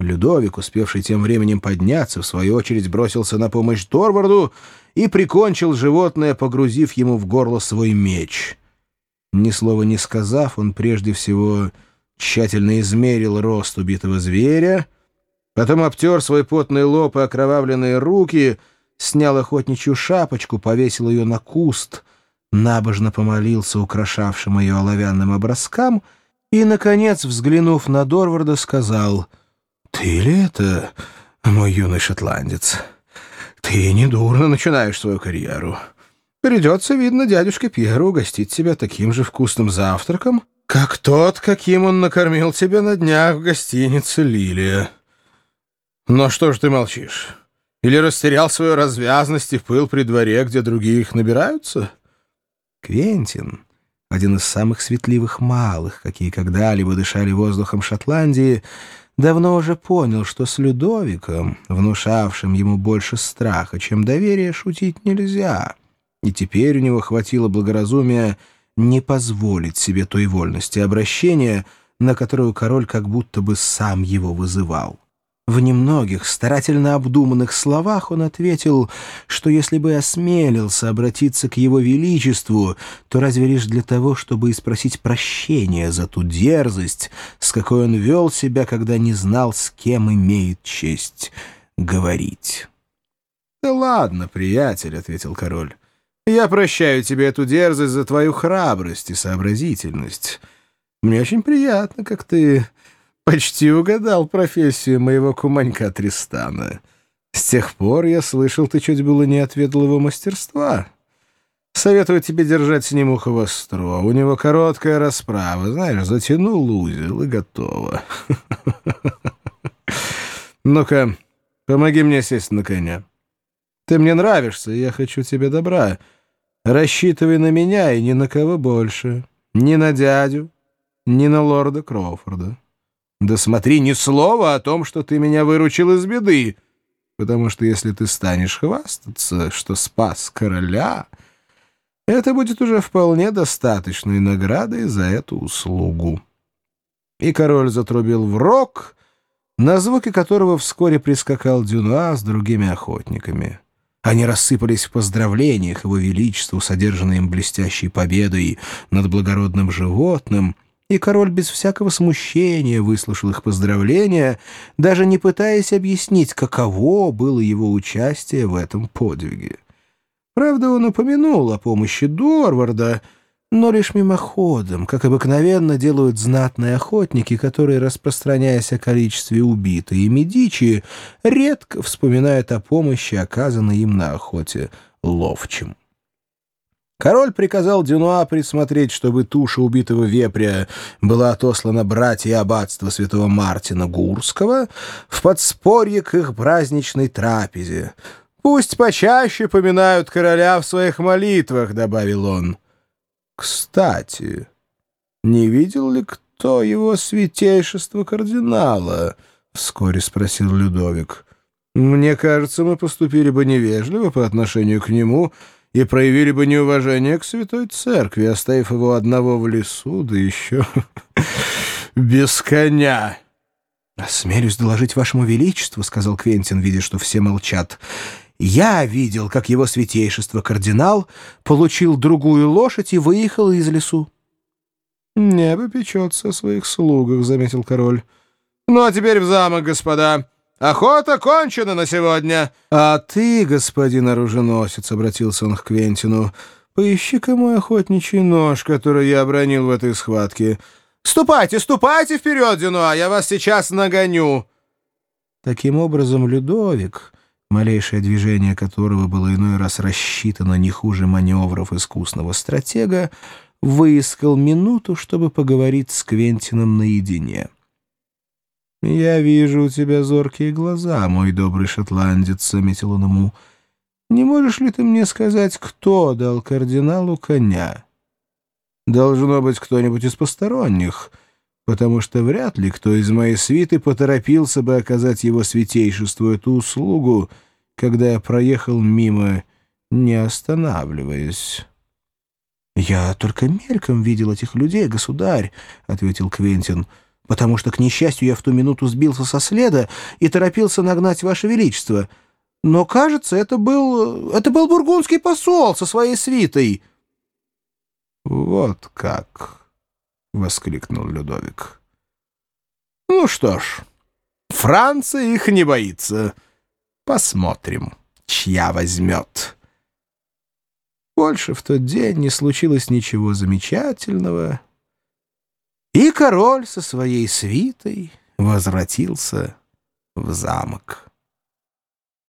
Людовик, успевший тем временем подняться, в свою очередь бросился на помощь Торварду и прикончил животное, погрузив ему в горло свой меч. Ни слова не сказав, он прежде всего тщательно измерил рост убитого зверя, потом обтер свой потный лоб и окровавленные руки, снял охотничью шапочку, повесил ее на куст, набожно помолился украшавшим ее оловянным образкам и, наконец, взглянув на Дорварда, сказал — «Ты ли это, мой юный шотландец? Ты недурно начинаешь свою карьеру. Придется, видно, дядюшке Пьеру угостить тебя таким же вкусным завтраком, как тот, каким он накормил тебя на днях в гостинице «Лилия». Но что ж ты молчишь? Или растерял свою развязность и пыл при дворе, где другие их набираются?» Квентин, один из самых светливых малых, какие когда-либо дышали воздухом Шотландии, давно уже понял, что с Людовиком, внушавшим ему больше страха, чем доверия, шутить нельзя. И теперь у него хватило благоразумия не позволить себе той вольности обращения, на которую король как будто бы сам его вызывал. В немногих старательно обдуманных словах он ответил, что если бы осмелился обратиться к его величеству, то разве лишь для того, чтобы испросить прощения за ту дерзость, с какой он вел себя, когда не знал, с кем имеет честь говорить. — Да ладно, приятель, — ответил король. — Я прощаю тебе эту дерзость за твою храбрость и сообразительность. Мне очень приятно, как ты почти угадал профессию моего куманька Тристана. С тех пор я слышал, ты чуть было не отведал его мастерства. Советую тебе держать с ним ухо востро. У него короткая расправа, знаешь, затянул узел и готово. Ну-ка, помоги мне сесть на коня. Ты мне нравишься, я хочу тебе добра. Рассчитывай на меня и ни на кого больше. Ни на дядю, ни на лорда Кроуфорда. Да смотри ни слова о том, что ты меня выручил из беды, потому что если ты станешь хвастаться, что спас короля, это будет уже вполне достаточной наградой за эту услугу». И король затрубил в рог, на звуки которого вскоре прискакал Дюнуа с другими охотниками. Они рассыпались в поздравлениях его величеству, содержанной им блестящей победой над благородным животным — и король без всякого смущения выслушал их поздравления, даже не пытаясь объяснить, каково было его участие в этом подвиге. Правда, он упомянул о помощи Дорварда, но лишь мимоходом, как обыкновенно делают знатные охотники, которые, распространяясь о количестве убитой ими дичи, редко вспоминают о помощи, оказанной им на охоте ловчим. Король приказал Дюнуа присмотреть, чтобы туша убитого вепря была отослана братья аббатства святого Мартина Гурского в подспорье к их праздничной трапезе. «Пусть почаще поминают короля в своих молитвах», — добавил он. «Кстати, не видел ли кто его святейшество кардинала?» — вскоре спросил Людовик. «Мне кажется, мы поступили бы невежливо по отношению к нему», — и проявили бы неуважение к Святой Церкви, оставив его одного в лесу, да еще без коня. «Осмелюсь доложить вашему величеству», — сказал Квентин, видя, что все молчат. «Я видел, как его святейшество кардинал получил другую лошадь и выехал из лесу». «Небо печется о своих слугах», — заметил король. «Ну, а теперь в замок, господа». Охота кончена на сегодня. — А ты, господин оруженосец, — обратился он к Квентину, — поищи-ка мой охотничий нож, который я обронил в этой схватке. — Ступайте, ступайте вперед, Дюнуа, я вас сейчас нагоню. Таким образом, Людовик, малейшее движение которого было иной раз рассчитано не хуже маневров искусного стратега, выискал минуту, чтобы поговорить с Квентином наедине. — «Я вижу у тебя зоркие глаза, мой добрый шотландец», — заметил он ему. «Не можешь ли ты мне сказать, кто дал кардиналу коня?» «Должно быть кто-нибудь из посторонних, потому что вряд ли кто из моей свиты поторопился бы оказать его святейшеству эту услугу, когда я проехал мимо, не останавливаясь». «Я только мельком видел этих людей, государь», — ответил Квентин, — потому что, к несчастью, я в ту минуту сбился со следа и торопился нагнать Ваше Величество. Но, кажется, это был... это был бургундский посол со своей свитой». «Вот как!» — воскликнул Людовик. «Ну что ж, Франция их не боится. Посмотрим, чья возьмет». Больше в тот день не случилось ничего замечательного, и король со своей свитой возвратился в замок.